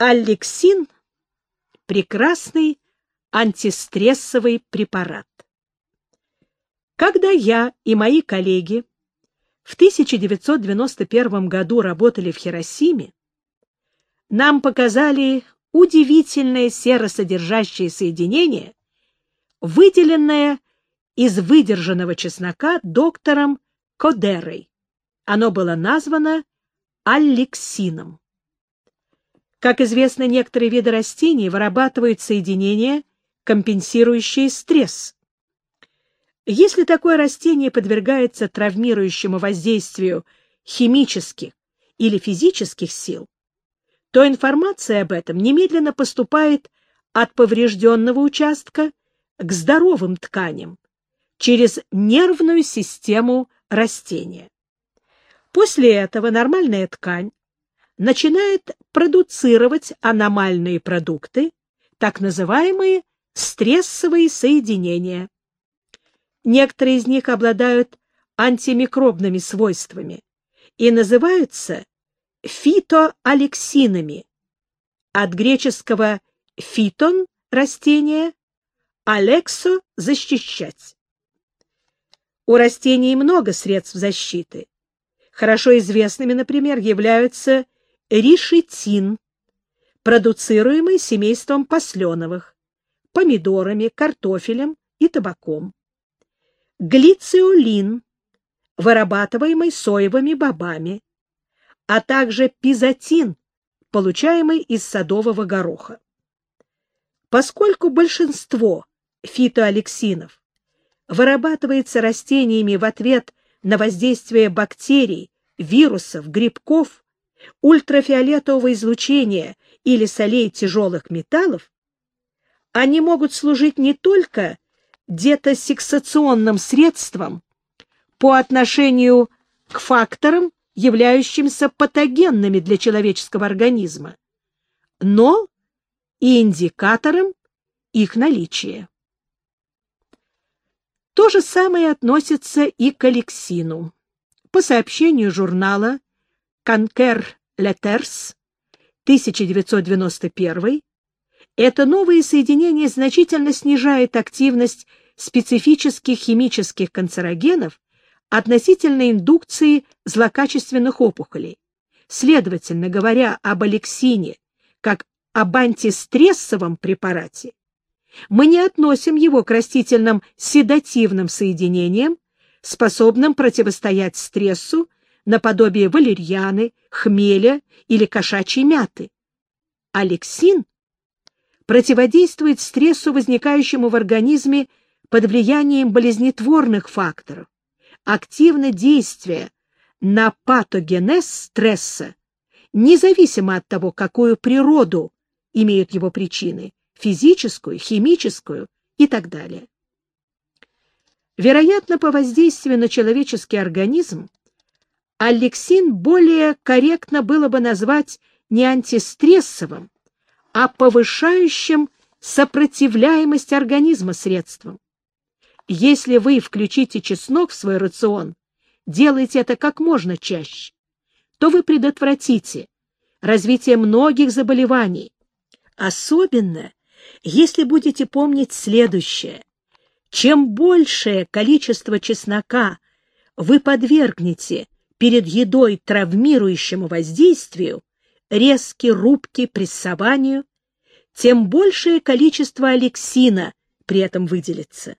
Аллексин – прекрасный антистрессовый препарат. Когда я и мои коллеги в 1991 году работали в Хиросиме, нам показали удивительное серосодержащее соединение, выделенное из выдержанного чеснока доктором Кодерой. Оно было названо аллексином. Как известно, некоторые виды растений вырабатывают соединения, компенсирующие стресс. Если такое растение подвергается травмирующему воздействию химических или физических сил, то информация об этом немедленно поступает от поврежденного участка к здоровым тканям через нервную систему растения. После этого нормальная ткань начинает продуцировать аномальные продукты, так называемые стрессовые соединения. Некоторые из них обладают антимикробными свойствами и называются фитоалексинами, от греческого «фитон» — растение, «алексо» — защищать. У растений много средств защиты. Хорошо известными, например, являются ришитин, продуцируемый семейством посленовых, помидорами, картофелем и табаком, глициолин, вырабатываемый соевыми бобами, а также пизотин, получаемый из садового гороха. Поскольку большинство фитоалексинов вырабатывается растениями в ответ на воздействие бактерий, вирусов, грибков, ультрафиолетового излучения или солей тяжелых металлов, они могут служить не только детосексационным средством по отношению к факторам, являющимся патогенными для человеческого организма, но и индикатором их наличия. То же самое относится и к алексину. По сообщению журнала «Конкер Letters 1991, это новое соединение значительно снижает активность специфических химических канцерогенов относительно индукции злокачественных опухолей. Следовательно, говоря об алексине как об антистрессовом препарате, мы не относим его к растительным седативным соединениям, способным противостоять стрессу наподобие валерьяны, хмеля или кошачьей мяты. Алексин противодействует стрессу, возникающему в организме под влиянием болезнетворных факторов, активно действия на патогенез стресса, независимо от того, какую природу имеют его причины – физическую, химическую и так далее. Вероятно, по воздействию на человеческий организм аллексин более корректно было бы назвать не антистрессовым, а повышающим сопротивляемость организма средством. Если вы включите чеснок в свой рацион, делайте это как можно чаще, то вы предотвратите развитие многих заболеваний, особенно если будете помнить следующее. Чем большее количество чеснока вы подвергнете перед едой травмирующему воздействию, резки, рубки, прессованию, тем большее количество алексина при этом выделится.